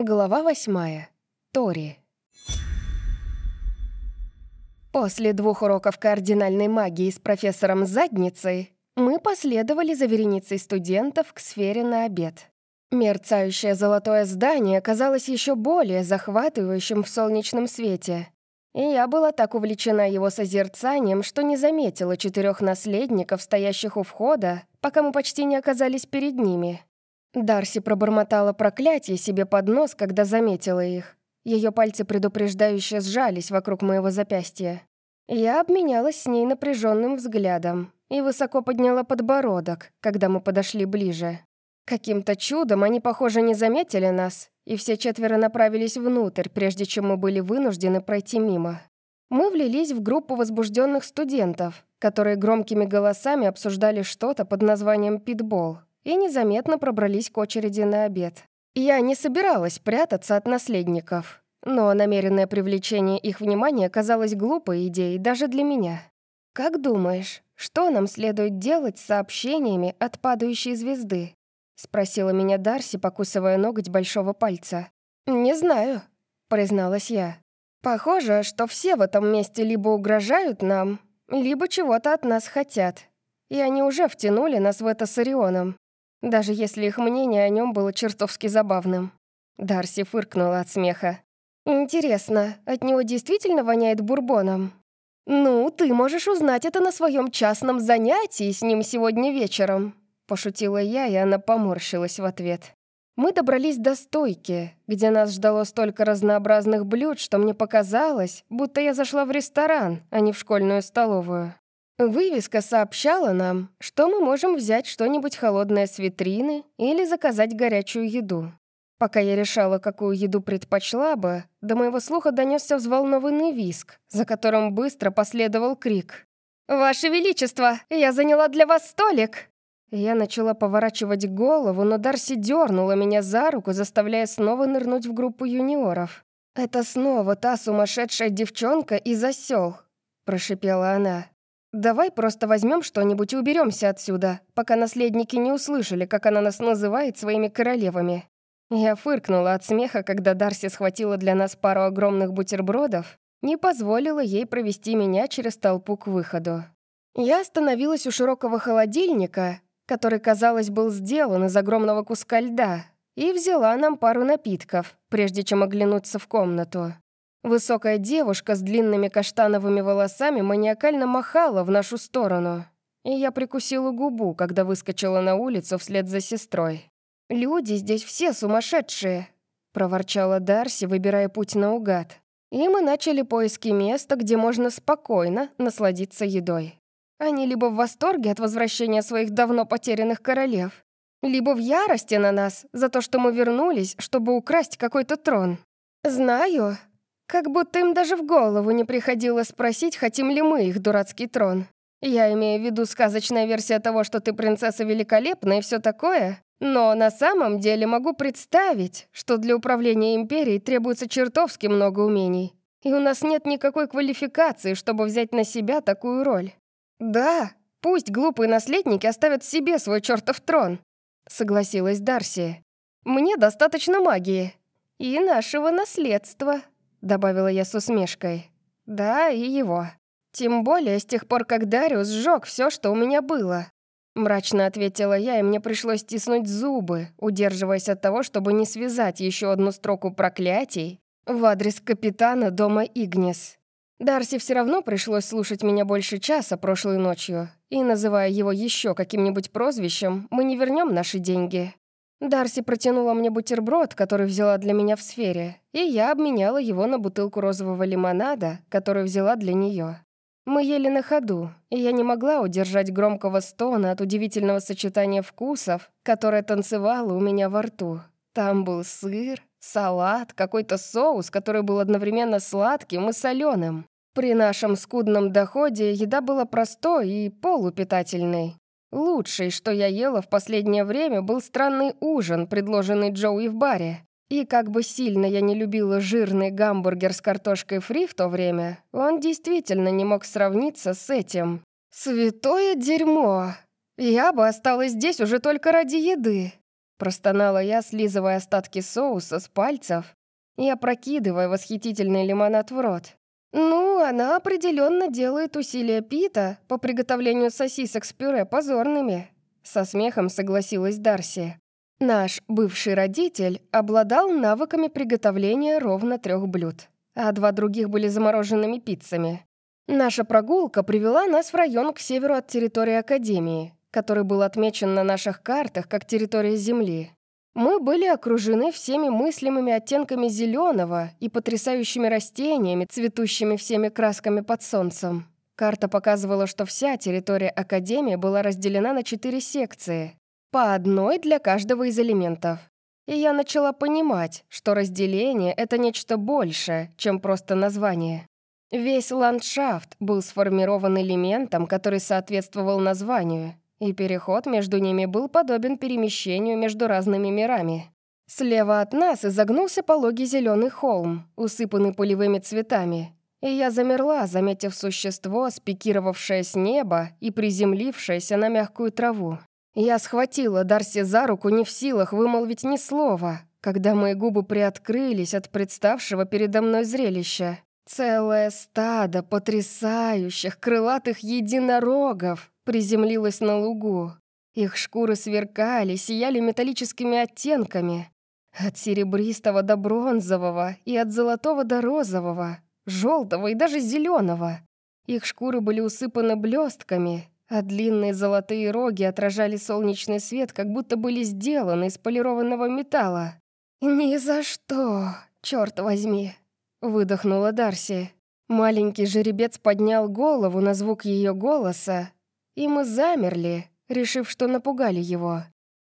Глава восьмая. Тори. После двух уроков кардинальной магии с профессором Задницей мы последовали за вереницей студентов к сфере на обед. Мерцающее золотое здание казалось еще более захватывающим в солнечном свете. И я была так увлечена его созерцанием, что не заметила четырех наследников, стоящих у входа, пока мы почти не оказались перед ними. Дарси пробормотала проклятие себе под нос, когда заметила их. Ее пальцы предупреждающе сжались вокруг моего запястья. Я обменялась с ней напряженным взглядом и высоко подняла подбородок, когда мы подошли ближе. Каким-то чудом они, похоже, не заметили нас, и все четверо направились внутрь, прежде чем мы были вынуждены пройти мимо. Мы влились в группу возбужденных студентов, которые громкими голосами обсуждали что-то под названием «питбол», и незаметно пробрались к очереди на обед. Я не собиралась прятаться от наследников, но намеренное привлечение их внимания казалось глупой идеей даже для меня. «Как думаешь, что нам следует делать с сообщениями от падающей звезды?» — спросила меня Дарси, покусывая ноготь большого пальца. «Не знаю», — призналась я. «Похоже, что все в этом месте либо угрожают нам, либо чего-то от нас хотят. И они уже втянули нас в это с Орионом даже если их мнение о нем было чертовски забавным. Дарси фыркнула от смеха. «Интересно, от него действительно воняет бурбоном?» «Ну, ты можешь узнать это на своем частном занятии с ним сегодня вечером», пошутила я, и она поморщилась в ответ. Мы добрались до стойки, где нас ждало столько разнообразных блюд, что мне показалось, будто я зашла в ресторан, а не в школьную столовую. Вывеска сообщала нам, что мы можем взять что-нибудь холодное с витрины или заказать горячую еду. Пока я решала, какую еду предпочла бы, до моего слуха донесся взволнованный виск, за которым быстро последовал крик. «Ваше Величество, я заняла для вас столик!» Я начала поворачивать голову, но Дарси дернула меня за руку, заставляя снова нырнуть в группу юниоров. «Это снова та сумасшедшая девчонка из осел», — прошипела она. «Давай просто возьмем что-нибудь и уберемся отсюда, пока наследники не услышали, как она нас называет своими королевами». Я фыркнула от смеха, когда Дарси схватила для нас пару огромных бутербродов, не позволила ей провести меня через толпу к выходу. Я остановилась у широкого холодильника, который, казалось, был сделан из огромного куска льда, и взяла нам пару напитков, прежде чем оглянуться в комнату. Высокая девушка с длинными каштановыми волосами маниакально махала в нашу сторону. И я прикусила губу, когда выскочила на улицу вслед за сестрой. «Люди здесь все сумасшедшие», — проворчала Дарси, выбирая путь наугад. И мы начали поиски места, где можно спокойно насладиться едой. Они либо в восторге от возвращения своих давно потерянных королев, либо в ярости на нас за то, что мы вернулись, чтобы украсть какой-то трон. «Знаю», как будто им даже в голову не приходило спросить, хотим ли мы их дурацкий трон. Я имею в виду сказочная версия того, что ты принцесса великолепна и все такое. Но на самом деле могу представить, что для управления империей требуется чертовски много умений. И у нас нет никакой квалификации, чтобы взять на себя такую роль. Да, пусть глупые наследники оставят себе свой чертов трон, согласилась Дарси. Мне достаточно магии и нашего наследства. — добавила я с усмешкой. «Да, и его. Тем более с тех пор, как Дариус сжег все, что у меня было». Мрачно ответила я, и мне пришлось стиснуть зубы, удерживаясь от того, чтобы не связать еще одну строку проклятий в адрес капитана дома Игнес. Дарси все равно пришлось слушать меня больше часа прошлой ночью, и, называя его еще каким-нибудь прозвищем, мы не вернем наши деньги. Дарси протянула мне бутерброд, который взяла для меня в сфере, и я обменяла его на бутылку розового лимонада, которую взяла для нее. Мы ели на ходу, и я не могла удержать громкого стона от удивительного сочетания вкусов, которое танцевало у меня во рту. Там был сыр, салат, какой-то соус, который был одновременно сладким и соленым. При нашем скудном доходе еда была простой и полупитательной. Лучшей, что я ела в последнее время, был странный ужин, предложенный Джоуи в баре. И как бы сильно я не любила жирный гамбургер с картошкой фри в то время, он действительно не мог сравниться с этим. Святое дерьмо! Я бы осталась здесь уже только ради еды. Простонала я, слизывая остатки соуса с пальцев и опрокидывая восхитительный лимонад в рот. «Ну, она определенно делает усилия Пита по приготовлению сосисок с пюре позорными», со смехом согласилась Дарси. Наш бывший родитель обладал навыками приготовления ровно трех блюд, а два других были замороженными пиццами. Наша прогулка привела нас в район к северу от территории Академии, который был отмечен на наших картах как территория Земли. Мы были окружены всеми мыслимыми оттенками зеленого и потрясающими растениями, цветущими всеми красками под солнцем. Карта показывала, что вся территория Академии была разделена на четыре секции, по одной для каждого из элементов. И я начала понимать, что разделение — это нечто большее, чем просто название. Весь ландшафт был сформирован элементом, который соответствовал названию, и переход между ними был подобен перемещению между разными мирами. Слева от нас изогнулся пологий зеленый холм, усыпанный полевыми цветами, и я замерла, заметив существо, спикировавшее с неба и приземлившееся на мягкую траву. Я схватила Дарси за руку, не в силах вымолвить ни слова, когда мои губы приоткрылись от представшего передо мной зрелища. Целое стадо потрясающих крылатых единорогов приземлилось на лугу. Их шкуры сверкали, сияли металлическими оттенками. От серебристого до бронзового и от золотого до розового, желтого и даже зеленого. Их шкуры были усыпаны блестками, а длинные золотые роги отражали солнечный свет, как будто были сделаны из полированного металла. «Ни за что, черт возьми!» — выдохнула Дарси. Маленький жеребец поднял голову на звук ее голоса и мы замерли, решив, что напугали его.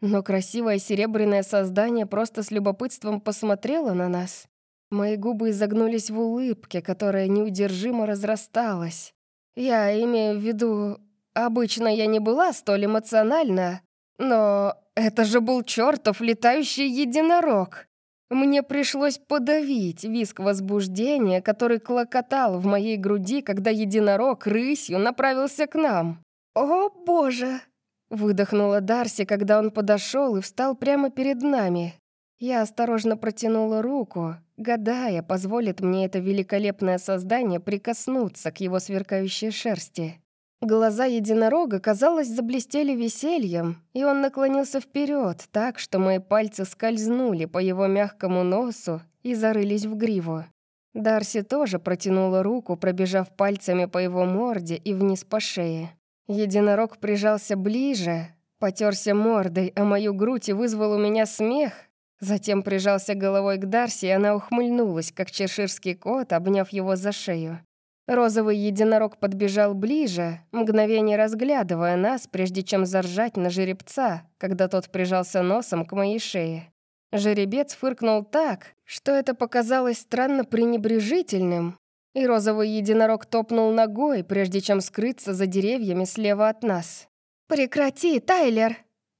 Но красивое серебряное создание просто с любопытством посмотрело на нас. Мои губы изогнулись в улыбке, которая неудержимо разрасталась. Я имею в виду, обычно я не была столь эмоциональна, но это же был чертов летающий единорог. Мне пришлось подавить виск возбуждения, который клокотал в моей груди, когда единорог рысью направился к нам. «О, боже!» — выдохнула Дарси, когда он подошел и встал прямо перед нами. Я осторожно протянула руку, гадая, позволит мне это великолепное создание прикоснуться к его сверкающей шерсти. Глаза единорога, казалось, заблестели весельем, и он наклонился вперед, так что мои пальцы скользнули по его мягкому носу и зарылись в гриву. Дарси тоже протянула руку, пробежав пальцами по его морде и вниз по шее. Единорог прижался ближе, потерся мордой, а мою грудь и вызвал у меня смех. Затем прижался головой к Дарси, и она ухмыльнулась, как чеширский кот, обняв его за шею. Розовый единорог подбежал ближе, мгновение разглядывая нас, прежде чем заржать на жеребца, когда тот прижался носом к моей шее. Жеребец фыркнул так, что это показалось странно пренебрежительным, и розовый единорог топнул ногой, прежде чем скрыться за деревьями слева от нас. «Прекрати, Тайлер!»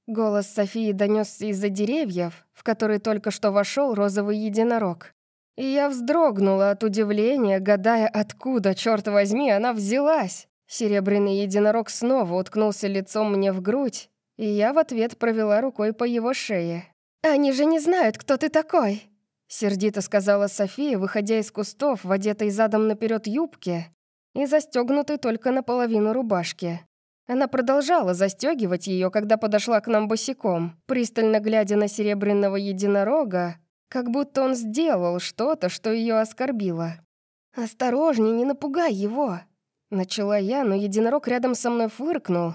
Голос Софии донесся из-за деревьев, в которые только что вошел розовый единорог. И я вздрогнула от удивления, гадая, откуда, черт возьми, она взялась. Серебряный единорог снова уткнулся лицом мне в грудь, и я в ответ провела рукой по его шее. «Они же не знают, кто ты такой!» Сердито сказала София, выходя из кустов в одетой задом наперед юбке и застегнутой только наполовину рубашки. Она продолжала застегивать ее, когда подошла к нам босиком, пристально глядя на серебряного единорога, как будто он сделал что-то, что ее оскорбило. «Осторожней, не напугай его!» Начала я, но единорог рядом со мной фыркнул,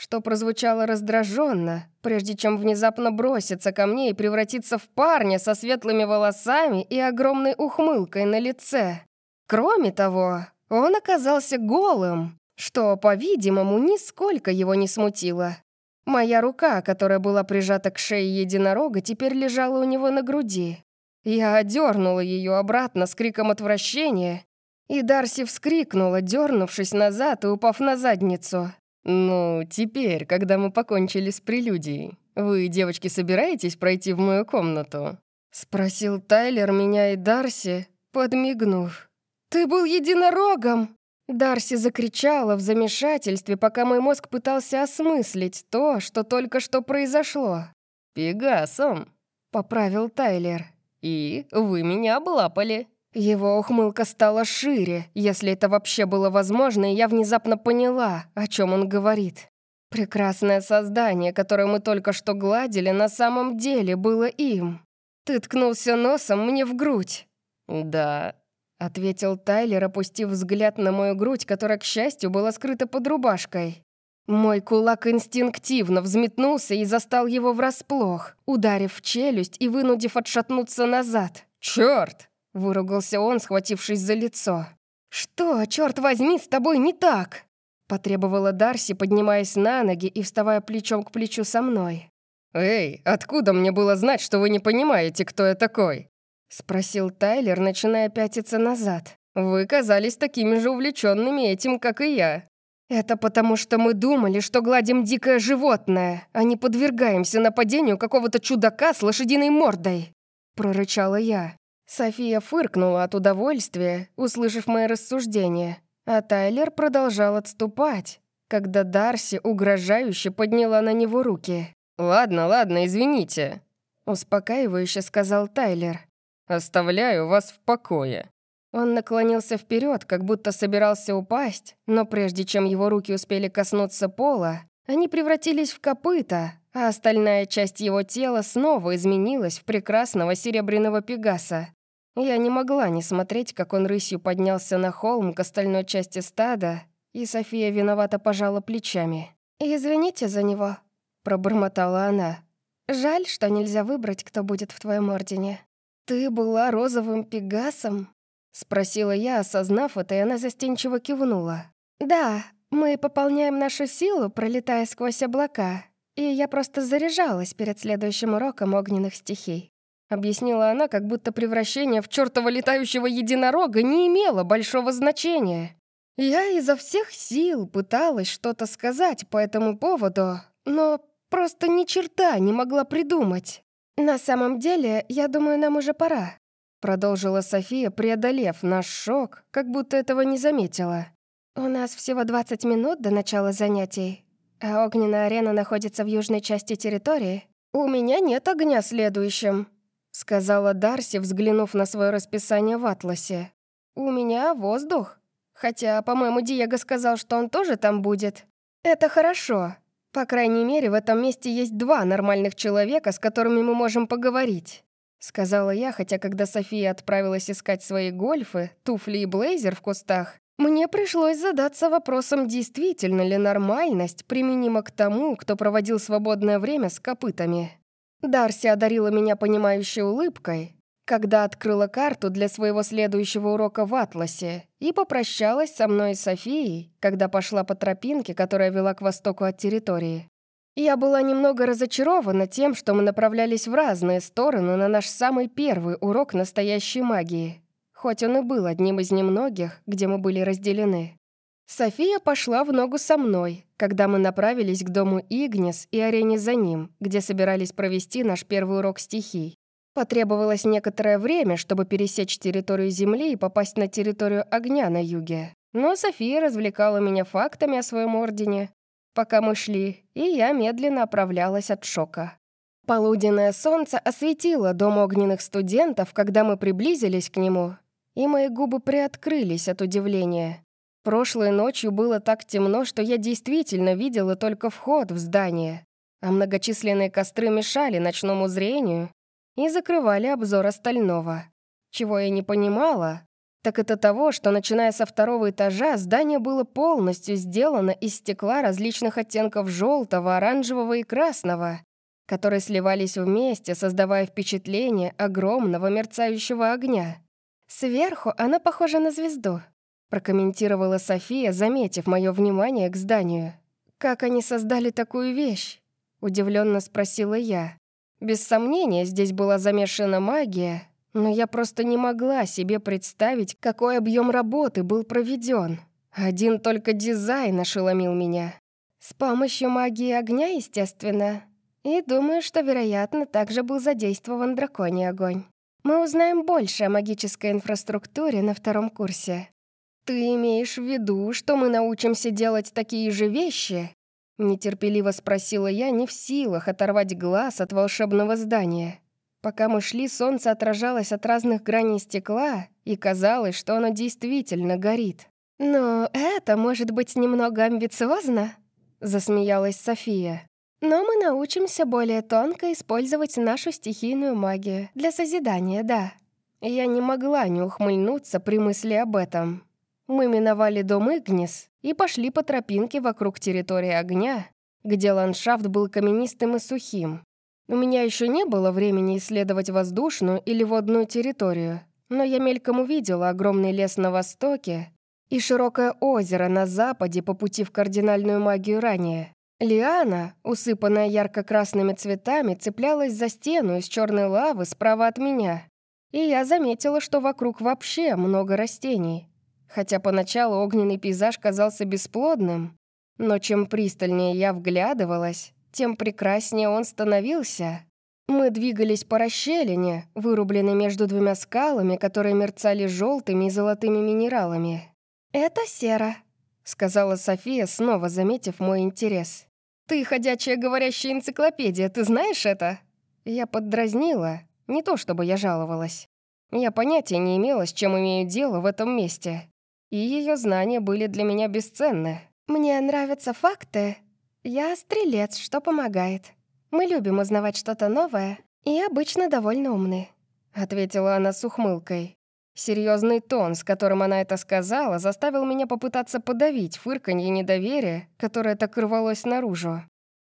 что прозвучало раздраженно, прежде чем внезапно броситься ко мне и превратиться в парня со светлыми волосами и огромной ухмылкой на лице. Кроме того, он оказался голым, что, по-видимому, нисколько его не смутило. Моя рука, которая была прижата к шее единорога, теперь лежала у него на груди. Я одернула ее обратно с криком отвращения, и Дарси вскрикнула, дернувшись назад и упав на задницу. «Ну, теперь, когда мы покончили с прелюдией, вы, девочки, собираетесь пройти в мою комнату?» Спросил Тайлер меня и Дарси, подмигнув. «Ты был единорогом!» Дарси закричала в замешательстве, пока мой мозг пытался осмыслить то, что только что произошло. «Пегасом», — поправил Тайлер. «И вы меня облапали». Его ухмылка стала шире, если это вообще было возможно, и я внезапно поняла, о чем он говорит. Прекрасное создание, которое мы только что гладили, на самом деле было им. Ты ткнулся носом мне в грудь. «Да», — ответил Тайлер, опустив взгляд на мою грудь, которая, к счастью, была скрыта под рубашкой. Мой кулак инстинктивно взметнулся и застал его врасплох, ударив в челюсть и вынудив отшатнуться назад. «Чёрт!» — выругался он, схватившись за лицо. «Что, черт возьми, с тобой не так?» — потребовала Дарси, поднимаясь на ноги и вставая плечом к плечу со мной. «Эй, откуда мне было знать, что вы не понимаете, кто я такой?» — спросил Тайлер, начиная пятиться назад. «Вы казались такими же увлеченными этим, как и я». «Это потому, что мы думали, что гладим дикое животное, а не подвергаемся нападению какого-то чудака с лошадиной мордой», — прорычала я. София фыркнула от удовольствия, услышав мои рассуждения, а Тайлер продолжал отступать, когда Дарси угрожающе подняла на него руки. «Ладно, ладно, извините», — успокаивающе сказал Тайлер. «Оставляю вас в покое». Он наклонился вперед, как будто собирался упасть, но прежде чем его руки успели коснуться пола, они превратились в копыта, а остальная часть его тела снова изменилась в прекрасного серебряного пегаса. Я не могла не смотреть, как он рысью поднялся на холм к остальной части стада, и София виновато пожала плечами. «Извините за него», — пробормотала она. «Жаль, что нельзя выбрать, кто будет в твоем ордене». «Ты была розовым пегасом?» — спросила я, осознав это, и она застенчиво кивнула. «Да, мы пополняем нашу силу, пролетая сквозь облака, и я просто заряжалась перед следующим уроком огненных стихий. Объяснила она, как будто превращение в чертова летающего единорога не имело большого значения. Я изо всех сил пыталась что-то сказать по этому поводу, но просто ни черта не могла придумать. «На самом деле, я думаю, нам уже пора», продолжила София, преодолев наш шок, как будто этого не заметила. «У нас всего 20 минут до начала занятий, а огненная арена находится в южной части территории. У меня нет огня следующим», — сказала Дарси, взглянув на свое расписание в атласе. «У меня воздух. Хотя, по-моему, Диего сказал, что он тоже там будет. Это хорошо. По крайней мере, в этом месте есть два нормальных человека, с которыми мы можем поговорить». Сказала я, хотя когда София отправилась искать свои гольфы, туфли и блейзер в кустах, мне пришлось задаться вопросом, действительно ли нормальность применима к тому, кто проводил свободное время с копытами. Дарси одарила меня понимающей улыбкой, когда открыла карту для своего следующего урока в Атласе и попрощалась со мной и Софией, когда пошла по тропинке, которая вела к востоку от территории. Я была немного разочарована тем, что мы направлялись в разные стороны на наш самый первый урок настоящей магии, хоть он и был одним из немногих, где мы были разделены. София пошла в ногу со мной, когда мы направились к дому Игнис и арене за ним, где собирались провести наш первый урок стихий. Потребовалось некоторое время, чтобы пересечь территорию Земли и попасть на территорию огня на юге. Но София развлекала меня фактами о своем ордене, пока мы шли, и я медленно оправлялась от шока. Полуденное солнце осветило дом огненных студентов, когда мы приблизились к нему, и мои губы приоткрылись от удивления. Прошлой ночью было так темно, что я действительно видела только вход в здание, а многочисленные костры мешали ночному зрению и закрывали обзор остального. Чего я не понимала, так это того, что начиная со второго этажа здание было полностью сделано из стекла различных оттенков желтого, оранжевого и красного, которые сливались вместе, создавая впечатление огромного мерцающего огня. Сверху она похожа на звезду, прокомментировала София, заметив мое внимание к зданию. «Как они создали такую вещь?» — удивленно спросила я. Без сомнения, здесь была замешана магия, но я просто не могла себе представить, какой объем работы был проведен. Один только дизайн ошеломил меня. С помощью магии огня, естественно. И думаю, что, вероятно, также был задействован драконий огонь. Мы узнаем больше о магической инфраструктуре на втором курсе. «Ты имеешь в виду, что мы научимся делать такие же вещи?» Нетерпеливо спросила я, не в силах оторвать глаз от волшебного здания. Пока мы шли, солнце отражалось от разных граней стекла, и казалось, что оно действительно горит. «Но это может быть немного амбициозно», — засмеялась София. «Но мы научимся более тонко использовать нашу стихийную магию для созидания, да». Я не могла не ухмыльнуться при мысли об этом. Мы миновали дом Игнис и пошли по тропинке вокруг территории огня, где ландшафт был каменистым и сухим. У меня еще не было времени исследовать воздушную или водную территорию, но я мельком увидела огромный лес на востоке и широкое озеро на западе по пути в кардинальную магию ранее. Лиана, усыпанная ярко-красными цветами, цеплялась за стену из черной лавы справа от меня. И я заметила, что вокруг вообще много растений. Хотя поначалу огненный пейзаж казался бесплодным, но чем пристальнее я вглядывалась, тем прекраснее он становился. Мы двигались по расщелине, вырубленной между двумя скалами, которые мерцали желтыми и золотыми минералами. «Это сера», — сказала София, снова заметив мой интерес. «Ты ходячая говорящая энциклопедия, ты знаешь это?» Я поддразнила, не то чтобы я жаловалась. Я понятия не имела, с чем имею дело в этом месте. И ее знания были для меня бесценны. «Мне нравятся факты. Я стрелец, что помогает. Мы любим узнавать что-то новое и обычно довольно умны», — ответила она с ухмылкой. Серьезный тон, с которым она это сказала, заставил меня попытаться подавить фырканье недоверия, которое так рвалось наружу.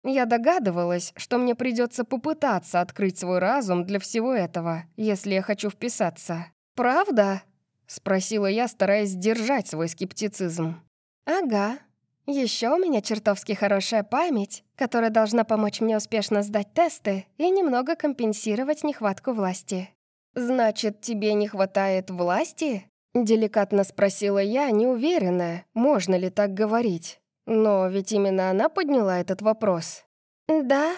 Я догадывалась, что мне придется попытаться открыть свой разум для всего этого, если я хочу вписаться. «Правда?» — спросила я, стараясь сдержать свой скептицизм. «Ага. Еще у меня чертовски хорошая память, которая должна помочь мне успешно сдать тесты и немного компенсировать нехватку власти. «Значит, тебе не хватает власти?» Деликатно спросила я, неуверенная, можно ли так говорить. Но ведь именно она подняла этот вопрос. «Да,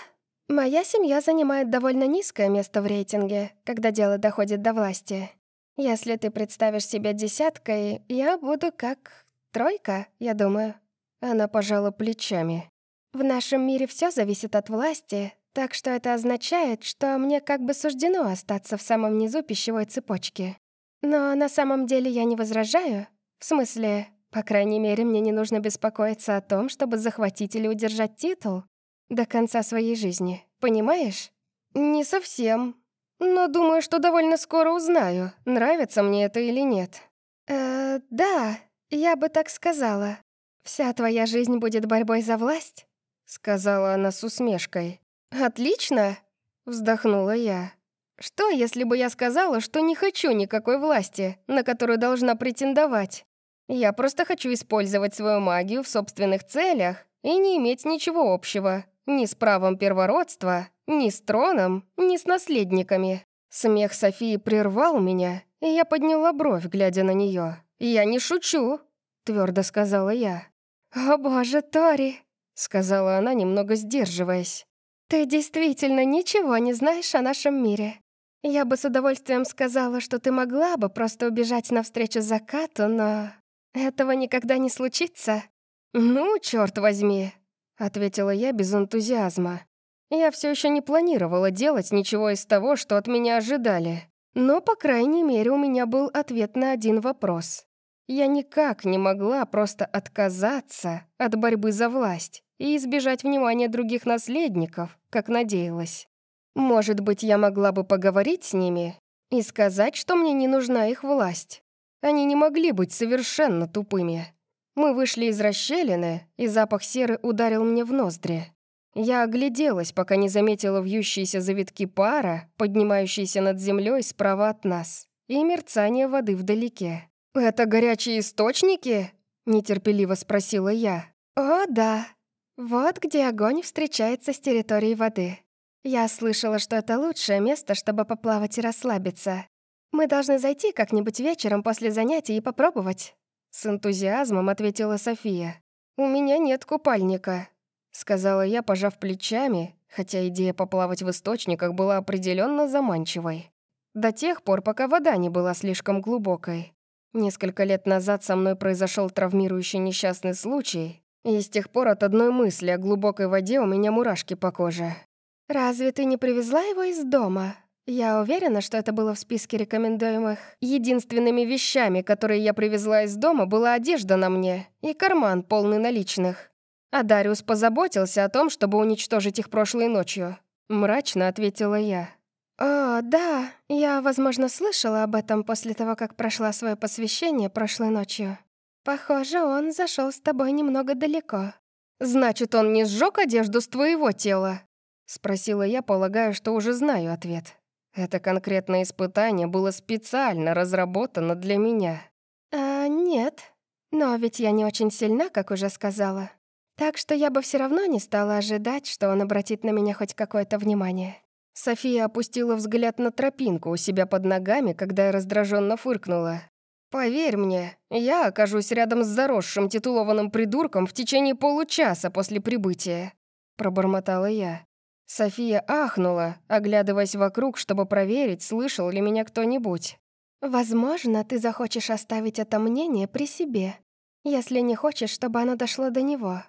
моя семья занимает довольно низкое место в рейтинге, когда дело доходит до власти. Если ты представишь себя десяткой, я буду как тройка, я думаю». Она пожала плечами. «В нашем мире все зависит от власти, так что это означает, что мне как бы суждено остаться в самом низу пищевой цепочки. Но на самом деле я не возражаю. В смысле, по крайней мере, мне не нужно беспокоиться о том, чтобы захватить или удержать титул до конца своей жизни. Понимаешь? Не совсем. Но думаю, что довольно скоро узнаю, нравится мне это или нет. Э, да, я бы так сказала. Вся твоя жизнь будет борьбой за власть, сказала она с усмешкой. «Отлично!» — вздохнула я. «Что, если бы я сказала, что не хочу никакой власти, на которую должна претендовать? Я просто хочу использовать свою магию в собственных целях и не иметь ничего общего ни с правом первородства, ни с троном, ни с наследниками». Смех Софии прервал меня, и я подняла бровь, глядя на нее. «Я не шучу», — твердо сказала я. «О боже, Тори», — сказала она, немного сдерживаясь. «Ты действительно ничего не знаешь о нашем мире. Я бы с удовольствием сказала, что ты могла бы просто убежать навстречу закату, но этого никогда не случится». «Ну, черт возьми», — ответила я без энтузиазма. Я все еще не планировала делать ничего из того, что от меня ожидали. Но, по крайней мере, у меня был ответ на один вопрос. Я никак не могла просто отказаться от борьбы за власть и избежать внимания других наследников, как надеялась. Может быть, я могла бы поговорить с ними и сказать, что мне не нужна их власть. Они не могли быть совершенно тупыми. Мы вышли из расщелины, и запах серы ударил мне в ноздри. Я огляделась, пока не заметила вьющиеся завитки пара, поднимающиеся над землей справа от нас, и мерцание воды вдалеке. «Это горячие источники?» — нетерпеливо спросила я. «О, да», вот где огонь встречается с территорией воды. Я слышала, что это лучшее место, чтобы поплавать и расслабиться. Мы должны зайти как-нибудь вечером после занятий и попробовать. С энтузиазмом ответила София. «У меня нет купальника», — сказала я, пожав плечами, хотя идея поплавать в источниках была определенно заманчивой. До тех пор, пока вода не была слишком глубокой. Несколько лет назад со мной произошел травмирующий несчастный случай, И с тех пор от одной мысли о глубокой воде у меня мурашки по коже. «Разве ты не привезла его из дома?» Я уверена, что это было в списке рекомендуемых. Единственными вещами, которые я привезла из дома, была одежда на мне и карман, полный наличных. А Дариус позаботился о том, чтобы уничтожить их прошлой ночью. Мрачно ответила я. «О, да, я, возможно, слышала об этом после того, как прошла свое посвящение прошлой ночью. Похоже, он зашел с тобой немного далеко». «Значит, он не сжег одежду с твоего тела?» Спросила я, полагая, что уже знаю ответ. Это конкретное испытание было специально разработано для меня. А, нет. Но ведь я не очень сильна, как уже сказала. Так что я бы все равно не стала ожидать, что он обратит на меня хоть какое-то внимание. София опустила взгляд на тропинку у себя под ногами, когда я раздраженно фыркнула. «Поверь мне, я окажусь рядом с заросшим титулованным придурком в течение получаса после прибытия», — пробормотала я. София ахнула, оглядываясь вокруг, чтобы проверить, слышал ли меня кто-нибудь. «Возможно, ты захочешь оставить это мнение при себе, если не хочешь, чтобы оно дошло до него.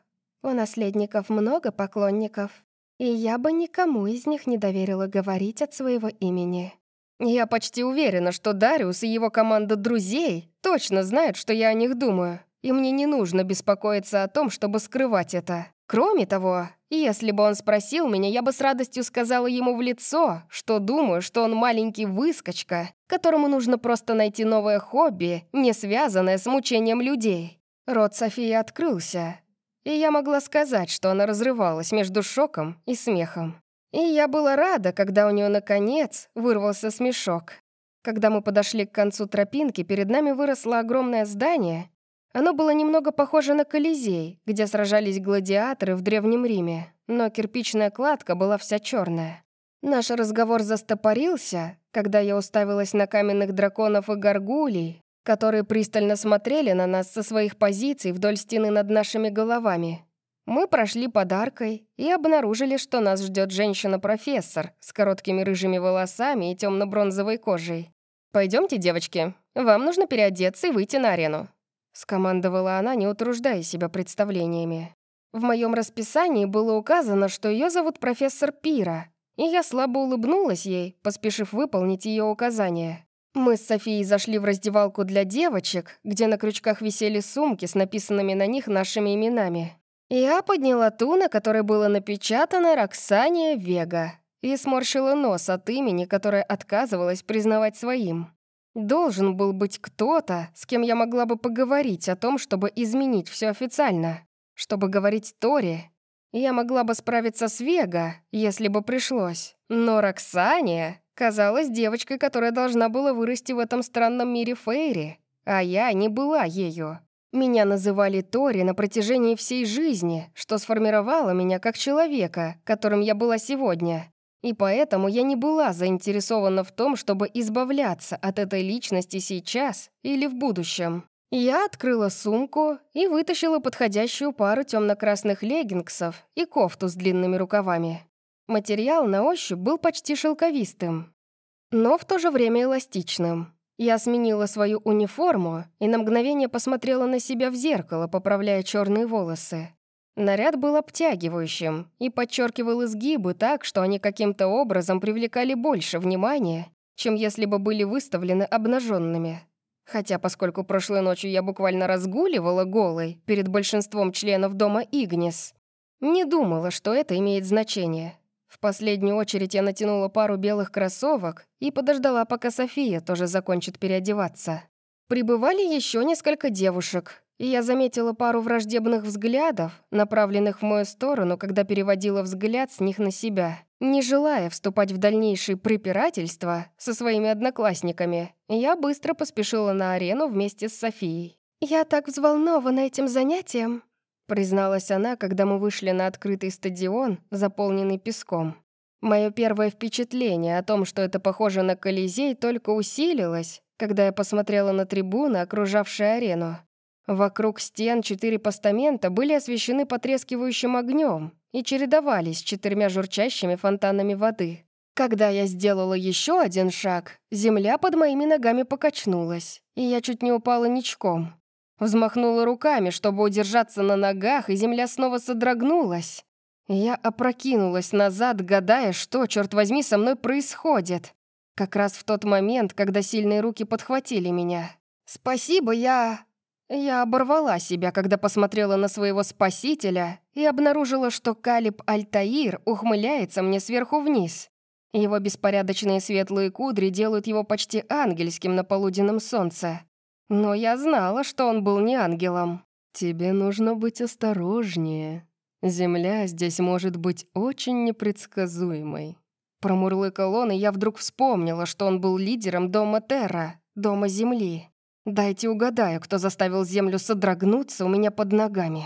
У наследников много поклонников, и я бы никому из них не доверила говорить от своего имени». «Я почти уверена, что Дариус и его команда друзей точно знают, что я о них думаю, и мне не нужно беспокоиться о том, чтобы скрывать это. Кроме того, если бы он спросил меня, я бы с радостью сказала ему в лицо, что думаю, что он маленький выскочка, которому нужно просто найти новое хобби, не связанное с мучением людей. Рот Софии открылся, и я могла сказать, что она разрывалась между шоком и смехом. И я была рада, когда у нее наконец вырвался смешок. Когда мы подошли к концу тропинки, перед нами выросло огромное здание, оно было немного похоже на Колизей, где сражались гладиаторы в Древнем Риме, но кирпичная кладка была вся черная. Наш разговор застопорился, когда я уставилась на каменных драконов и горгулей, которые пристально смотрели на нас со своих позиций вдоль стены над нашими головами. Мы прошли подаркой и обнаружили, что нас ждет женщина-профессор с короткими рыжими волосами и темно-бронзовой кожей. Пойдемте, девочки, вам нужно переодеться и выйти на арену. Скомандовала она, не утруждая себя представлениями. В моем расписании было указано, что ее зовут профессор Пира, и я слабо улыбнулась ей, поспешив выполнить ее указание. Мы с Софией зашли в раздевалку для девочек, где на крючках висели сумки с написанными на них нашими именами. Я подняла ту, на которой было напечатано «Роксания Вега», и сморщила нос от имени, которое отказывалась признавать своим. Должен был быть кто-то, с кем я могла бы поговорить о том, чтобы изменить все официально. Чтобы говорить Тори. Я могла бы справиться с Вега, если бы пришлось. Но Роксания казалась девочкой, которая должна была вырасти в этом странном мире Фейри. А я не была ею. Меня называли Тори на протяжении всей жизни, что сформировало меня как человека, которым я была сегодня. И поэтому я не была заинтересована в том, чтобы избавляться от этой личности сейчас или в будущем. Я открыла сумку и вытащила подходящую пару темно-красных леггингсов и кофту с длинными рукавами. Материал на ощупь был почти шелковистым, но в то же время эластичным. Я сменила свою униформу и на мгновение посмотрела на себя в зеркало, поправляя черные волосы. Наряд был обтягивающим и подчеркивал изгибы так, что они каким-то образом привлекали больше внимания, чем если бы были выставлены обнаженными. Хотя, поскольку прошлой ночью я буквально разгуливала голой перед большинством членов дома Игнис, не думала, что это имеет значение. В последнюю очередь я натянула пару белых кроссовок и подождала, пока София тоже закончит переодеваться. Прибывали еще несколько девушек, и я заметила пару враждебных взглядов, направленных в мою сторону, когда переводила взгляд с них на себя. Не желая вступать в дальнейшие препирательства со своими одноклассниками, я быстро поспешила на арену вместе с Софией. «Я так взволнована этим занятием», призналась она, когда мы вышли на открытый стадион, заполненный песком. Мое первое впечатление о том, что это похоже на Колизей, только усилилось, когда я посмотрела на трибуны, окружавшие арену. Вокруг стен четыре постамента были освещены потрескивающим огнем и чередовались четырьмя журчащими фонтанами воды. Когда я сделала еще один шаг, земля под моими ногами покачнулась, и я чуть не упала ничком. Взмахнула руками, чтобы удержаться на ногах, и земля снова содрогнулась. Я опрокинулась назад, гадая, что, черт возьми, со мной происходит. Как раз в тот момент, когда сильные руки подхватили меня. «Спасибо, я...» Я оборвала себя, когда посмотрела на своего спасителя и обнаружила, что Калиб Альтаир ухмыляется мне сверху вниз. Его беспорядочные светлые кудри делают его почти ангельским на полуденном солнце. Но я знала, что он был не ангелом. «Тебе нужно быть осторожнее. Земля здесь может быть очень непредсказуемой». Промурлыкал он, и я вдруг вспомнила, что он был лидером Дома Терра, Дома Земли. Дайте угадаю, кто заставил Землю содрогнуться у меня под ногами.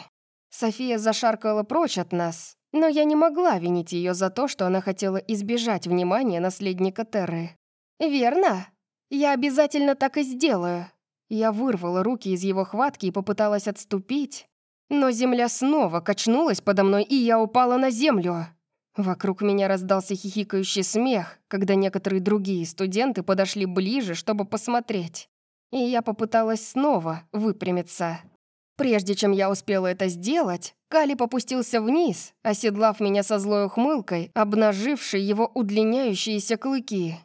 София зашаркала прочь от нас, но я не могла винить ее за то, что она хотела избежать внимания наследника Терры. «Верно. Я обязательно так и сделаю». Я вырвала руки из его хватки и попыталась отступить, но земля снова качнулась подо мной, и я упала на землю. Вокруг меня раздался хихикающий смех, когда некоторые другие студенты подошли ближе, чтобы посмотреть. И я попыталась снова выпрямиться. Прежде чем я успела это сделать, Кали попустился вниз, оседлав меня со злой ухмылкой, обнажившей его удлиняющиеся клыки.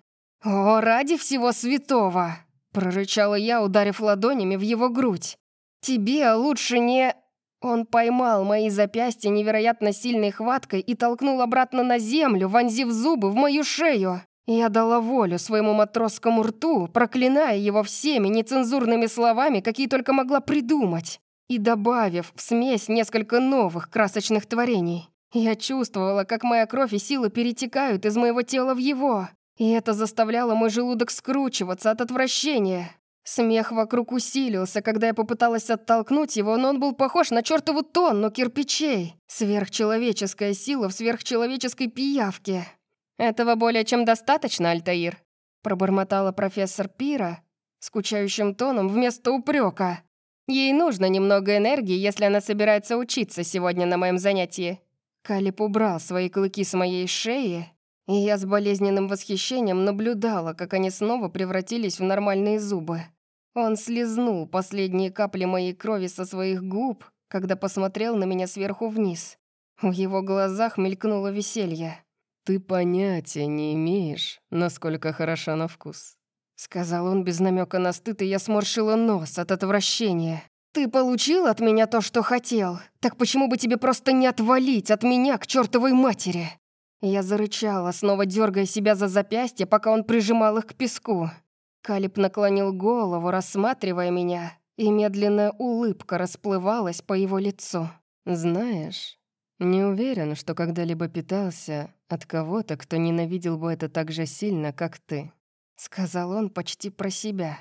«О, ради всего святого!» — прорычала я, ударив ладонями в его грудь. «Тебе лучше не...» Он поймал мои запястья невероятно сильной хваткой и толкнул обратно на землю, вонзив зубы в мою шею. Я дала волю своему матросскому рту, проклиная его всеми нецензурными словами, какие только могла придумать и добавив в смесь несколько новых красочных творений. Я чувствовала, как моя кровь и силы перетекают из моего тела в его, и это заставляло мой желудок скручиваться от отвращения. Смех вокруг усилился, когда я попыталась оттолкнуть его, но он был похож на чертову тонну кирпичей. Сверхчеловеческая сила в сверхчеловеческой пиявке. «Этого более чем достаточно, Альтаир», пробормотала профессор Пира скучающим тоном вместо упрека. Ей нужно немного энергии, если она собирается учиться сегодня на моем занятии. Калип убрал свои клыки с моей шеи, и я с болезненным восхищением наблюдала, как они снова превратились в нормальные зубы. Он слезнул последние капли моей крови со своих губ, когда посмотрел на меня сверху вниз. В его глазах мелькнуло веселье. «Ты понятия не имеешь, насколько хороша на вкус. Сказал он без намека на стыд, и я сморщила нос от отвращения. «Ты получил от меня то, что хотел? Так почему бы тебе просто не отвалить от меня к чертовой матери?» Я зарычала, снова дергая себя за запястье, пока он прижимал их к песку. Калиб наклонил голову, рассматривая меня, и медленная улыбка расплывалась по его лицу. «Знаешь, не уверен, что когда-либо питался от кого-то, кто ненавидел бы это так же сильно, как ты. — сказал он почти про себя.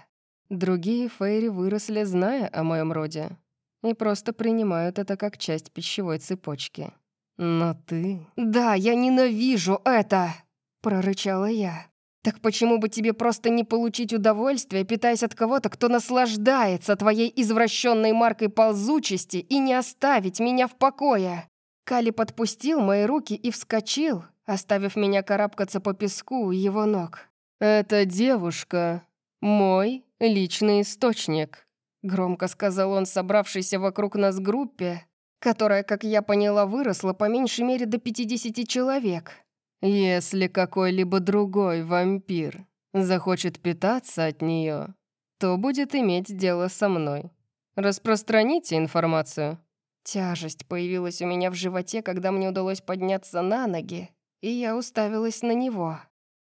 «Другие фейри выросли, зная о моем роде, и просто принимают это как часть пищевой цепочки. Но ты...» «Да, я ненавижу это!» — прорычала я. «Так почему бы тебе просто не получить удовольствие, питаясь от кого-то, кто наслаждается твоей извращенной маркой ползучести и не оставить меня в покое?» Кали подпустил мои руки и вскочил, оставив меня карабкаться по песку у его ног. «Эта девушка — мой личный источник», — громко сказал он собравшейся вокруг нас группе, которая, как я поняла, выросла по меньшей мере до 50 человек. «Если какой-либо другой вампир захочет питаться от нее, то будет иметь дело со мной. Распространите информацию». Тяжесть появилась у меня в животе, когда мне удалось подняться на ноги, и я уставилась на него.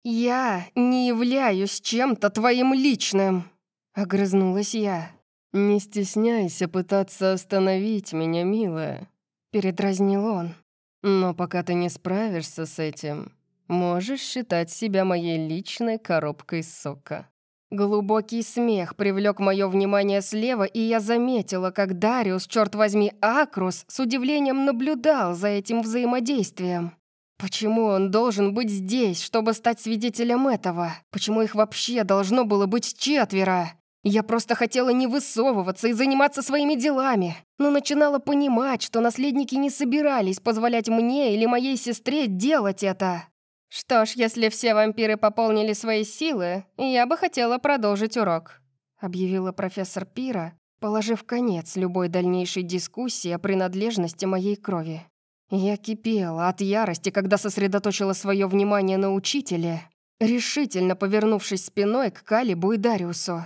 «Я не являюсь чем-то твоим личным!» — огрызнулась я. «Не стесняйся пытаться остановить меня, милая», — передразнил он. «Но пока ты не справишься с этим, можешь считать себя моей личной коробкой сока». Глубокий смех привлек мое внимание слева, и я заметила, как Дариус, черт возьми, Акрус, с удивлением наблюдал за этим взаимодействием. Почему он должен быть здесь, чтобы стать свидетелем этого? Почему их вообще должно было быть четверо? Я просто хотела не высовываться и заниматься своими делами, но начинала понимать, что наследники не собирались позволять мне или моей сестре делать это. Что ж, если все вампиры пополнили свои силы, я бы хотела продолжить урок, объявила профессор Пира, положив конец любой дальнейшей дискуссии о принадлежности моей крови. Я кипела от ярости, когда сосредоточила свое внимание на учителе, решительно повернувшись спиной к Калибу и Дариусу.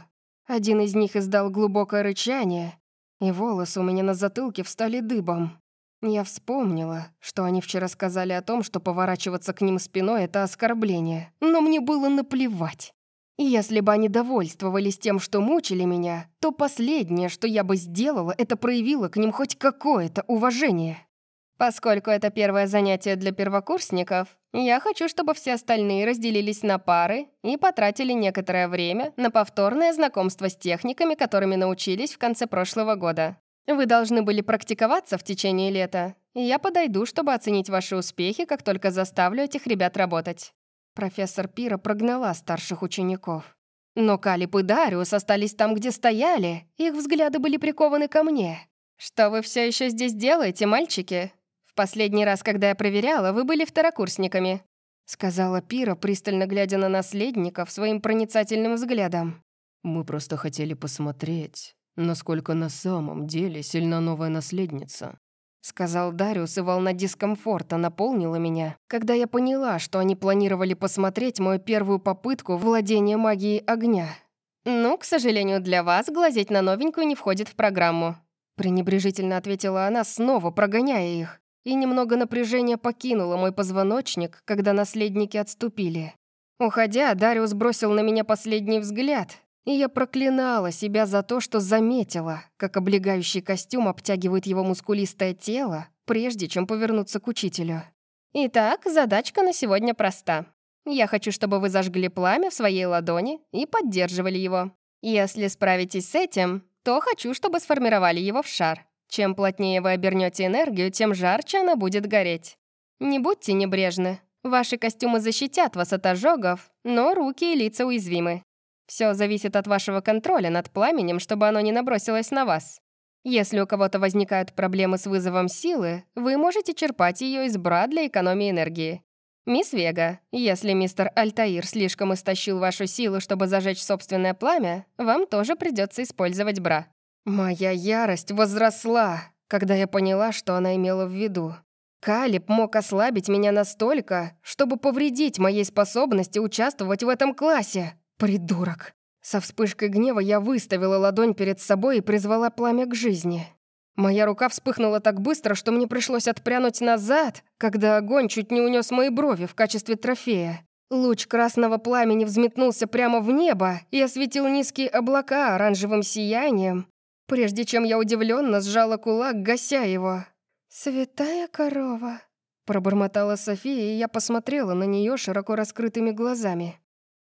Один из них издал глубокое рычание, и волосы у меня на затылке встали дыбом. Я вспомнила, что они вчера сказали о том, что поворачиваться к ним спиной — это оскорбление, но мне было наплевать. И если бы они довольствовались тем, что мучили меня, то последнее, что я бы сделала, это проявило к ним хоть какое-то уважение. Поскольку это первое занятие для первокурсников, я хочу, чтобы все остальные разделились на пары и потратили некоторое время на повторное знакомство с техниками, которыми научились в конце прошлого года. Вы должны были практиковаться в течение лета, я подойду, чтобы оценить ваши успехи, как только заставлю этих ребят работать». Профессор Пира прогнала старших учеников. Но Калип и Дариус остались там, где стояли, их взгляды были прикованы ко мне. «Что вы все еще здесь делаете, мальчики?» «В последний раз, когда я проверяла, вы были второкурсниками», сказала Пира, пристально глядя на наследников своим проницательным взглядом. «Мы просто хотели посмотреть, насколько на самом деле сильна новая наследница», сказал Дариус, и волна дискомфорта наполнила меня, когда я поняла, что они планировали посмотреть мою первую попытку владения магией огня. «Ну, к сожалению, для вас глазеть на новенькую не входит в программу», пренебрежительно ответила она, снова прогоняя их и немного напряжения покинуло мой позвоночник, когда наследники отступили. Уходя, Дариус бросил на меня последний взгляд, и я проклинала себя за то, что заметила, как облегающий костюм обтягивает его мускулистое тело, прежде чем повернуться к учителю. Итак, задачка на сегодня проста. Я хочу, чтобы вы зажгли пламя в своей ладони и поддерживали его. Если справитесь с этим, то хочу, чтобы сформировали его в шар. Чем плотнее вы обернете энергию, тем жарче она будет гореть. Не будьте небрежны. Ваши костюмы защитят вас от ожогов, но руки и лица уязвимы. Все зависит от вашего контроля над пламенем, чтобы оно не набросилось на вас. Если у кого-то возникают проблемы с вызовом силы, вы можете черпать ее из бра для экономии энергии. Мисс Вега, если мистер Альтаир слишком истощил вашу силу, чтобы зажечь собственное пламя, вам тоже придется использовать бра. Моя ярость возросла, когда я поняла, что она имела в виду. Калиб мог ослабить меня настолько, чтобы повредить моей способности участвовать в этом классе. Придурок. Со вспышкой гнева я выставила ладонь перед собой и призвала пламя к жизни. Моя рука вспыхнула так быстро, что мне пришлось отпрянуть назад, когда огонь чуть не унес мои брови в качестве трофея. Луч красного пламени взметнулся прямо в небо и осветил низкие облака оранжевым сиянием, прежде чем я удивленно сжала кулак, гася его. «Святая корова», — пробормотала София, и я посмотрела на нее широко раскрытыми глазами.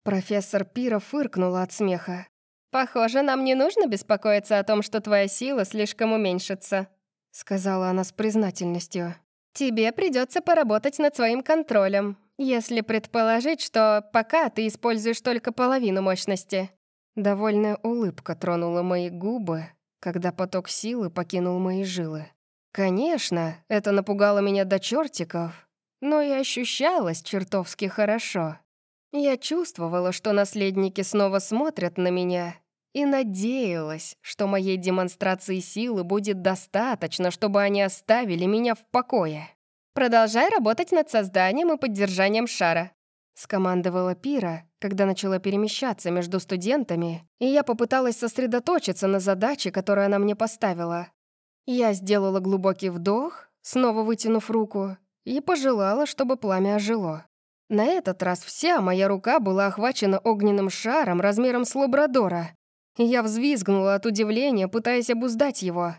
Профессор Пира фыркнула от смеха. «Похоже, нам не нужно беспокоиться о том, что твоя сила слишком уменьшится», — сказала она с признательностью. «Тебе придется поработать над своим контролем, если предположить, что пока ты используешь только половину мощности». Довольная улыбка тронула мои губы, когда поток силы покинул мои жилы. Конечно, это напугало меня до чертиков, но и ощущалось чертовски хорошо. Я чувствовала, что наследники снова смотрят на меня, и надеялась, что моей демонстрации силы будет достаточно, чтобы они оставили меня в покое. «Продолжай работать над созданием и поддержанием шара», — скомандовала Пира, когда начала перемещаться между студентами, и я попыталась сосредоточиться на задаче, которую она мне поставила. Я сделала глубокий вдох, снова вытянув руку, и пожелала, чтобы пламя ожило. На этот раз вся моя рука была охвачена огненным шаром размером с лабрадора. Я взвизгнула от удивления, пытаясь обуздать его.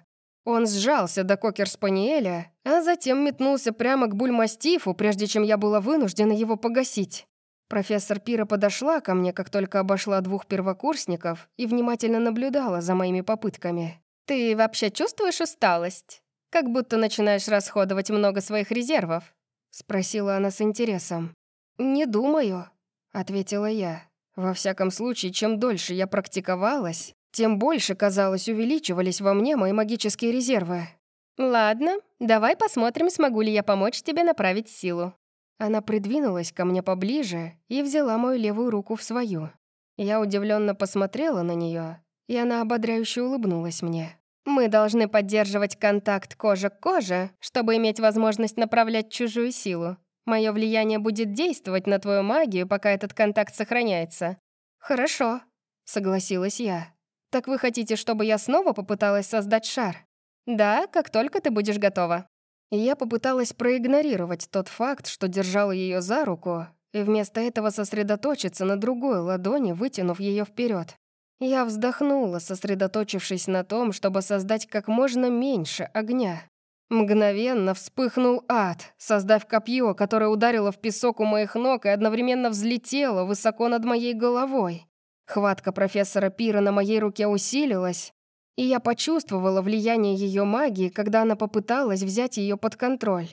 Он сжался до кокер-спаниеля, а затем метнулся прямо к бульмастифу, прежде чем я была вынуждена его погасить. Профессор Пира подошла ко мне, как только обошла двух первокурсников и внимательно наблюдала за моими попытками. «Ты вообще чувствуешь усталость? Как будто начинаешь расходовать много своих резервов?» — спросила она с интересом. «Не думаю», — ответила я. Во всяком случае, чем дольше я практиковалась, тем больше, казалось, увеличивались во мне мои магические резервы. «Ладно, давай посмотрим, смогу ли я помочь тебе направить силу», она придвинулась ко мне поближе и взяла мою левую руку в свою. Я удивленно посмотрела на нее и она ободряюще улыбнулась мне. «Мы должны поддерживать контакт кожа к коже, чтобы иметь возможность направлять чужую силу. Мое влияние будет действовать на твою магию, пока этот контакт сохраняется». «Хорошо», — согласилась я. «Так вы хотите, чтобы я снова попыталась создать шар?» «Да, как только ты будешь готова». Я попыталась проигнорировать тот факт, что держала ее за руку, и вместо этого сосредоточиться на другой ладони, вытянув ее вперед. Я вздохнула, сосредоточившись на том, чтобы создать как можно меньше огня. Мгновенно вспыхнул ад, создав копье, которое ударило в песок у моих ног и одновременно взлетело высоко над моей головой. Хватка профессора Пира на моей руке усилилась, и я почувствовала влияние ее магии, когда она попыталась взять ее под контроль.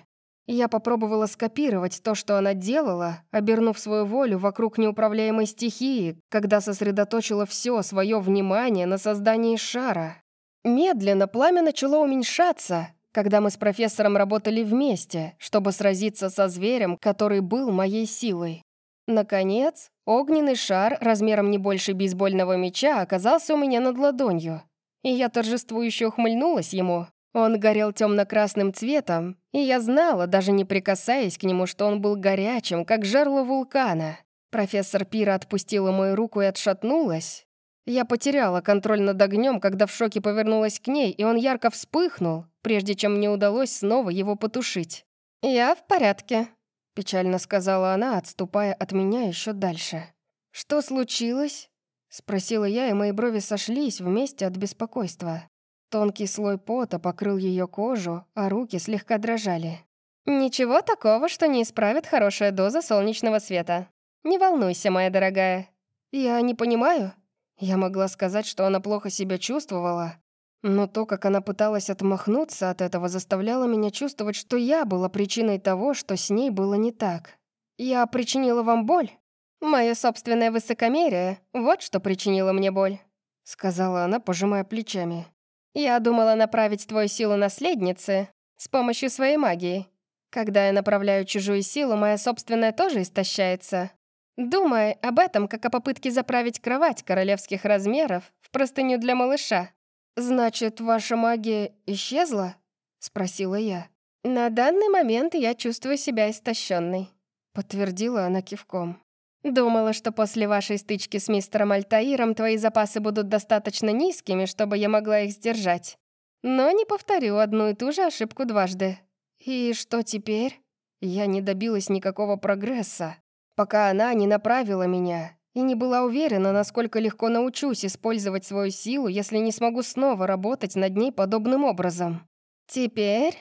Я попробовала скопировать то, что она делала, обернув свою волю вокруг неуправляемой стихии, когда сосредоточила все свое внимание на создании шара. Медленно пламя начало уменьшаться, когда мы с профессором работали вместе, чтобы сразиться со зверем, который был моей силой. Наконец, огненный шар размером не больше бейсбольного мяча оказался у меня над ладонью, и я торжествующе ухмыльнулась ему, он горел темно-красным цветом, и я знала, даже не прикасаясь к нему, что он был горячим, как жерло вулкана. Профессор Пира отпустила мою руку и отшатнулась. Я потеряла контроль над огнем, когда в шоке повернулась к ней, и он ярко вспыхнул, прежде чем мне удалось снова его потушить. «Я в порядке», — печально сказала она, отступая от меня еще дальше. «Что случилось?» — спросила я, и мои брови сошлись вместе от беспокойства. Тонкий слой пота покрыл ее кожу, а руки слегка дрожали. «Ничего такого, что не исправит хорошая доза солнечного света. Не волнуйся, моя дорогая». «Я не понимаю». Я могла сказать, что она плохо себя чувствовала, но то, как она пыталась отмахнуться от этого, заставляло меня чувствовать, что я была причиной того, что с ней было не так. «Я причинила вам боль?» «Мое собственное высокомерие — вот что причинило мне боль», — сказала она, пожимая плечами. Я думала направить твою силу наследницы с помощью своей магии. Когда я направляю чужую силу, моя собственная тоже истощается. Думай об этом, как о попытке заправить кровать королевских размеров в простыню для малыша. «Значит, ваша магия исчезла?» — спросила я. «На данный момент я чувствую себя истощенной», — подтвердила она кивком. Думала, что после вашей стычки с мистером Альтаиром твои запасы будут достаточно низкими, чтобы я могла их сдержать. Но не повторю одну и ту же ошибку дважды. И что теперь? Я не добилась никакого прогресса, пока она не направила меня и не была уверена, насколько легко научусь использовать свою силу, если не смогу снова работать над ней подобным образом. Теперь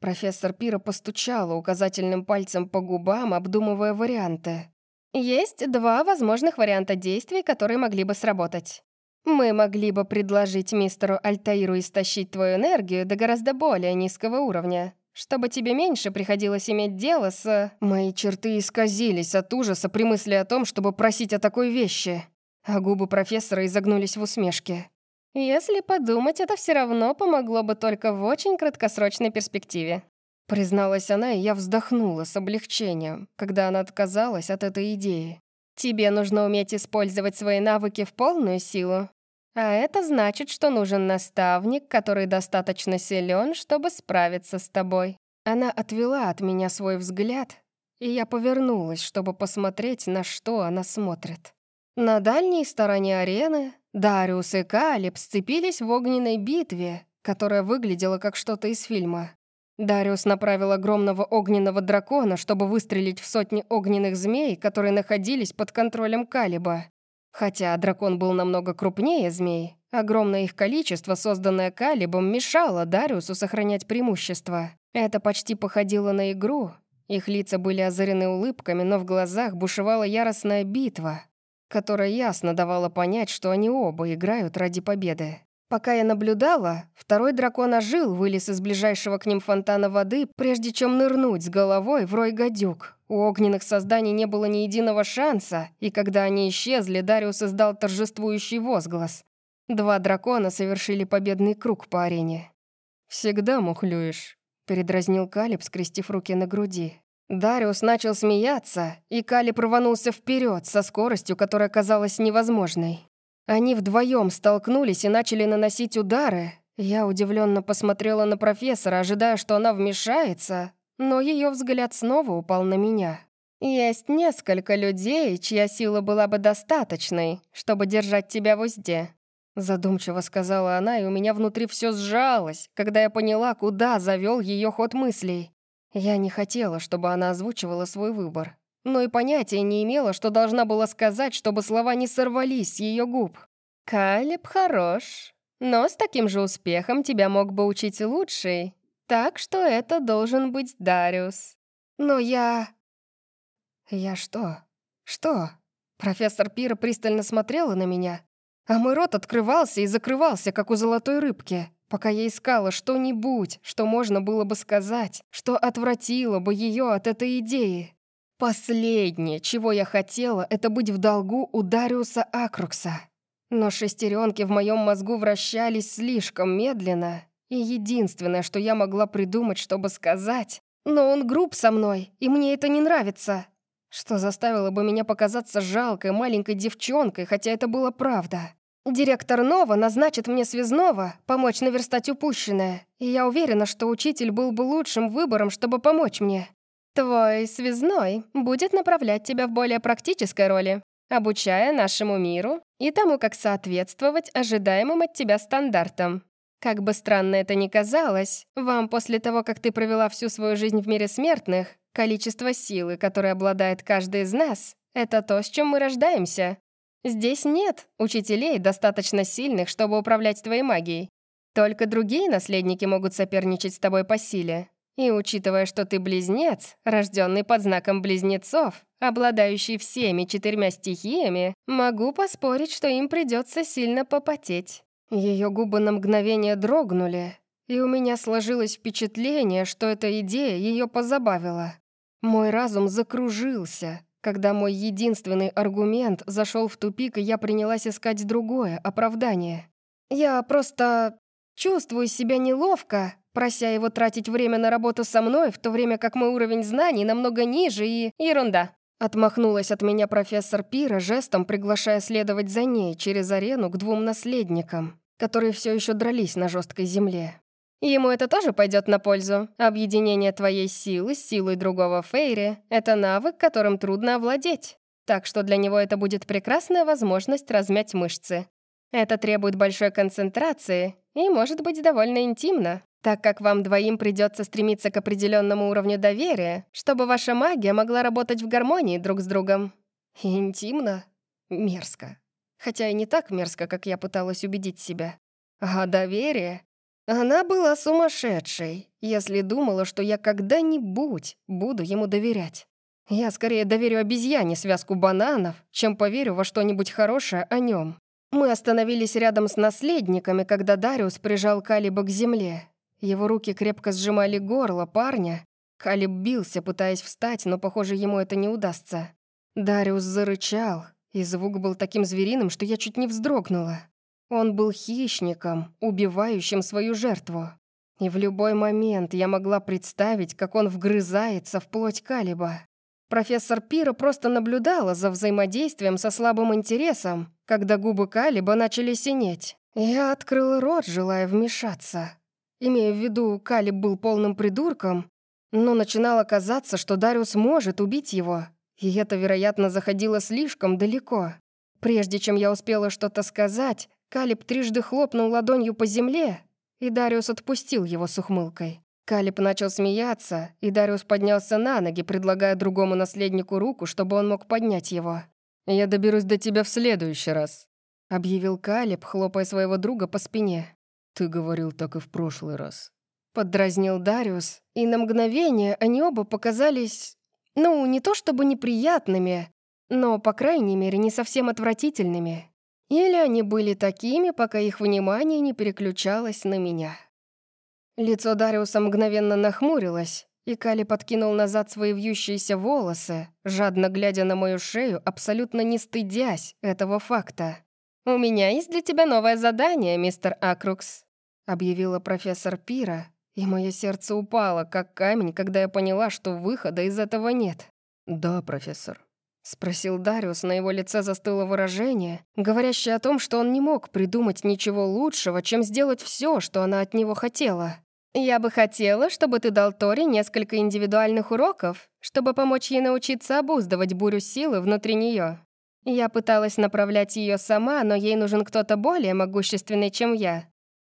профессор Пира постучала указательным пальцем по губам, обдумывая варианты. Есть два возможных варианта действий, которые могли бы сработать. Мы могли бы предложить мистеру Альтаиру истощить твою энергию до гораздо более низкого уровня, чтобы тебе меньше приходилось иметь дело с... Мои черты исказились от ужаса при мысли о том, чтобы просить о такой вещи, а губы профессора изогнулись в усмешке. Если подумать, это все равно помогло бы только в очень краткосрочной перспективе. Призналась она, и я вздохнула с облегчением, когда она отказалась от этой идеи. «Тебе нужно уметь использовать свои навыки в полную силу. А это значит, что нужен наставник, который достаточно силен, чтобы справиться с тобой». Она отвела от меня свой взгляд, и я повернулась, чтобы посмотреть, на что она смотрит. На дальней стороне арены Дариус и Калиб сцепились в огненной битве, которая выглядела как что-то из фильма. Дариус направил огромного огненного дракона, чтобы выстрелить в сотни огненных змей, которые находились под контролем Калиба. Хотя дракон был намного крупнее змей, огромное их количество, созданное Калибом, мешало Дариусу сохранять преимущество. Это почти походило на игру. Их лица были озарены улыбками, но в глазах бушевала яростная битва, которая ясно давала понять, что они оба играют ради победы. Пока я наблюдала, второй дракон ожил, вылез из ближайшего к ним фонтана воды, прежде чем нырнуть с головой в рой гадюк. У огненных созданий не было ни единого шанса, и когда они исчезли, Дариус издал торжествующий возглас. Два дракона совершили победный круг по арене. «Всегда мухлюешь», — передразнил Калиб, скрестив руки на груди. Дариус начал смеяться, и Калиб рванулся вперед со скоростью, которая казалась невозможной. Они вдвоем столкнулись и начали наносить удары. Я удивленно посмотрела на профессора, ожидая, что она вмешается, но ее взгляд снова упал на меня. «Есть несколько людей, чья сила была бы достаточной, чтобы держать тебя в узде», задумчиво сказала она, и у меня внутри все сжалось, когда я поняла, куда завел ее ход мыслей. Я не хотела, чтобы она озвучивала свой выбор, но и понятия не имела, что должна была сказать, чтобы слова не сорвались с ее губ. «Калеб хорош, но с таким же успехом тебя мог бы учить лучший, так что это должен быть Дариус. Но я...» «Я что? Что?» Профессор Пира пристально смотрела на меня, а мой рот открывался и закрывался, как у золотой рыбки, пока я искала что-нибудь, что можно было бы сказать, что отвратило бы ее от этой идеи. Последнее, чего я хотела, это быть в долгу у Дариуса Акрукса. Но шестеренки в моем мозгу вращались слишком медленно, и единственное, что я могла придумать, чтобы сказать, «Но он груб со мной, и мне это не нравится», что заставило бы меня показаться жалкой маленькой девчонкой, хотя это было правда. Директор Нова назначит мне связного помочь наверстать упущенное, и я уверена, что учитель был бы лучшим выбором, чтобы помочь мне. Твой связной будет направлять тебя в более практической роли, обучая нашему миру и тому, как соответствовать ожидаемым от тебя стандартам. Как бы странно это ни казалось, вам после того, как ты провела всю свою жизнь в мире смертных, количество силы, которой обладает каждый из нас, это то, с чем мы рождаемся. Здесь нет учителей, достаточно сильных, чтобы управлять твоей магией. Только другие наследники могут соперничать с тобой по силе. И учитывая, что ты близнец, рожденный под знаком близнецов, обладающий всеми четырьмя стихиями, могу поспорить, что им придется сильно попотеть. Ее губы на мгновение дрогнули, и у меня сложилось впечатление, что эта идея ее позабавила. Мой разум закружился, когда мой единственный аргумент зашел в тупик, и я принялась искать другое оправдание. Я просто чувствую себя неловко, прося его тратить время на работу со мной, в то время как мой уровень знаний намного ниже и... Ерунда. Отмахнулась от меня профессор Пира, жестом приглашая следовать за ней через арену к двум наследникам, которые все еще дрались на жесткой земле. Ему это тоже пойдет на пользу. Объединение твоей силы с силой другого Фейри — это навык, которым трудно овладеть. Так что для него это будет прекрасная возможность размять мышцы. Это требует большой концентрации и может быть довольно интимно, так как вам двоим придется стремиться к определенному уровню доверия, чтобы ваша магия могла работать в гармонии друг с другом. Интимно? Мерзко. Хотя и не так мерзко, как я пыталась убедить себя. А доверие? Она была сумасшедшей, если думала, что я когда-нибудь буду ему доверять. Я скорее доверю обезьяне связку бананов, чем поверю во что-нибудь хорошее о нем. Мы остановились рядом с наследниками, когда Дариус прижал Калиба к земле. Его руки крепко сжимали горло парня. Калиб бился, пытаясь встать, но, похоже, ему это не удастся. Дариус зарычал, и звук был таким звериным, что я чуть не вздрогнула. Он был хищником, убивающим свою жертву. И в любой момент я могла представить, как он вгрызается в плоть Калиба. Профессор Пира просто наблюдала за взаимодействием со слабым интересом, когда губы Калиба начали синеть. Я открыла рот, желая вмешаться. Имея в виду, Калиб был полным придурком, но начинало казаться, что Дариус может убить его, и это, вероятно, заходило слишком далеко. Прежде чем я успела что-то сказать, Калиб трижды хлопнул ладонью по земле, и Дариус отпустил его с ухмылкой. Калиб начал смеяться, и Дариус поднялся на ноги, предлагая другому наследнику руку, чтобы он мог поднять его. «Я доберусь до тебя в следующий раз», — объявил Калиб, хлопая своего друга по спине. «Ты говорил так и в прошлый раз». Поддразнил Дариус, и на мгновение они оба показались, ну, не то чтобы неприятными, но, по крайней мере, не совсем отвратительными. Или они были такими, пока их внимание не переключалось на меня. Лицо Дариуса мгновенно нахмурилось, и Кали подкинул назад свои вьющиеся волосы, жадно глядя на мою шею, абсолютно не стыдясь этого факта. «У меня есть для тебя новое задание, мистер Акрукс», объявила профессор Пира, и мое сердце упало, как камень, когда я поняла, что выхода из этого нет. «Да, профессор», Спросил Дариус, на его лице застыло выражение, говорящее о том, что он не мог придумать ничего лучшего, чем сделать все, что она от него хотела. «Я бы хотела, чтобы ты дал Тори несколько индивидуальных уроков, чтобы помочь ей научиться обуздывать бурю силы внутри нее. Я пыталась направлять ее сама, но ей нужен кто-то более могущественный, чем я.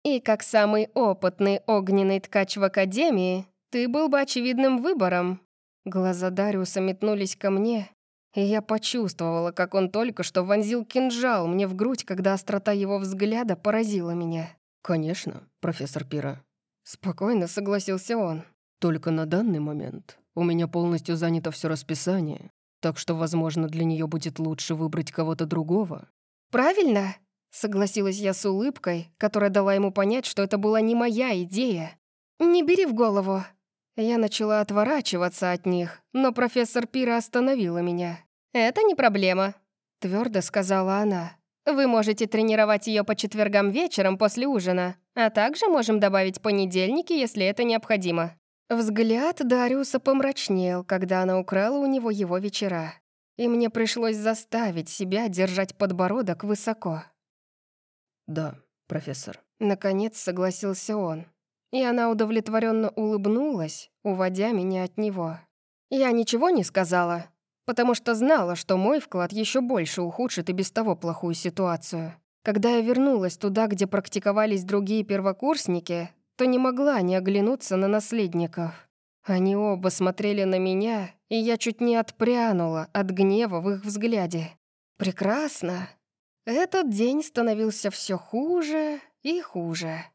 И как самый опытный огненный ткач в Академии, ты был бы очевидным выбором». Глаза Дариуса метнулись ко мне, и я почувствовала, как он только что вонзил кинжал мне в грудь, когда острота его взгляда поразила меня. «Конечно, профессор Пира». Спокойно согласился он. «Только на данный момент у меня полностью занято все расписание, так что, возможно, для нее будет лучше выбрать кого-то другого». «Правильно?» Согласилась я с улыбкой, которая дала ему понять, что это была не моя идея. «Не бери в голову». Я начала отворачиваться от них, но профессор Пира остановила меня. «Это не проблема», — твердо сказала она. «Вы можете тренировать ее по четвергам вечером после ужина, а также можем добавить понедельники, если это необходимо». Взгляд Дариуса помрачнел, когда она украла у него его вечера. И мне пришлось заставить себя держать подбородок высоко. «Да, профессор». Наконец согласился он. И она удовлетворенно улыбнулась, уводя меня от него. Я ничего не сказала, потому что знала, что мой вклад еще больше ухудшит и без того плохую ситуацию. Когда я вернулась туда, где практиковались другие первокурсники, то не могла не оглянуться на наследников. Они оба смотрели на меня, и я чуть не отпрянула от гнева в их взгляде. Прекрасно. Этот день становился все хуже и хуже.